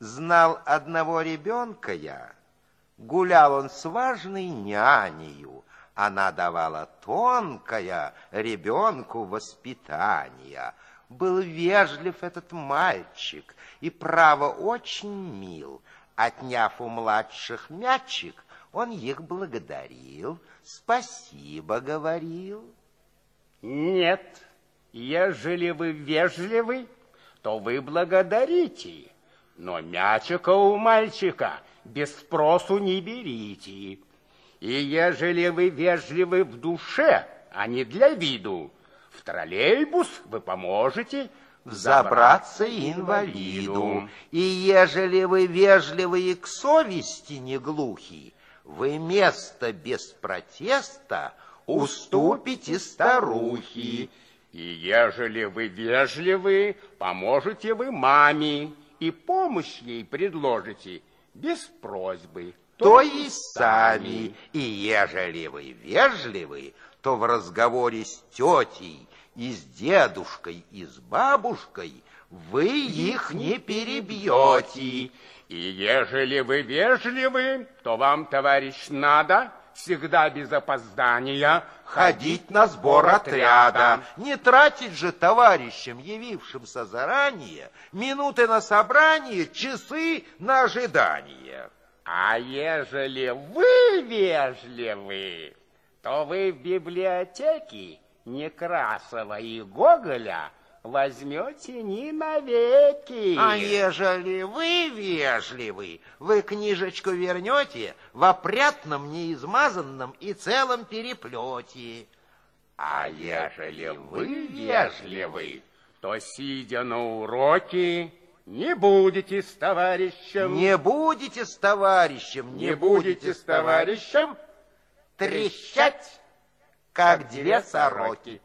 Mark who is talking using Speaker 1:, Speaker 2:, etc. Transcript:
Speaker 1: Знал одного ребенка я, гулял он с важной нянею, она давала тонкое ребенку воспитание. Был вежлив этот мальчик и, право, очень мил. Отняв у младших мячик, он их благодарил, спасибо говорил.
Speaker 2: Нет, ежели вы вежливы, то вы благодарите, но мячика у мальчика без спросу не берите. И ежели вы вежливы в душе, а не для виду, в троллейбус вы поможете
Speaker 1: взобраться инвалиду. И ежели вы вежливы и к совести не глухи, вы место без протеста уступите старухе.
Speaker 2: И ежели вы вежливы, поможете вы маме, и помощь ей предложите без просьбы
Speaker 1: то и сами. И ежели вы вежливы, то в разговоре с тетей и с дедушкой и с бабушкой вы их не перебьете.
Speaker 2: И ежели вы вежливы, то вам, товарищ, надо всегда без опоздания
Speaker 1: ходить на сбор отряда. Не тратить же товарищам, явившимся заранее, минуты на собрание, часы на ожидание.
Speaker 2: А ежели вы вежливы, то вы в библиотеке Некрасова и Гоголя возьмете не навеки.
Speaker 1: А ежели вы вежливы, вы книжечку вернете в опрятном, неизмазанном и целом переплете.
Speaker 2: А ежели вы вежливы, то, сидя на уроке, не будете с товарищем.
Speaker 1: Не будете с товарищем.
Speaker 2: Не, не будете, будете с товарищем
Speaker 1: трещать, как две сороки.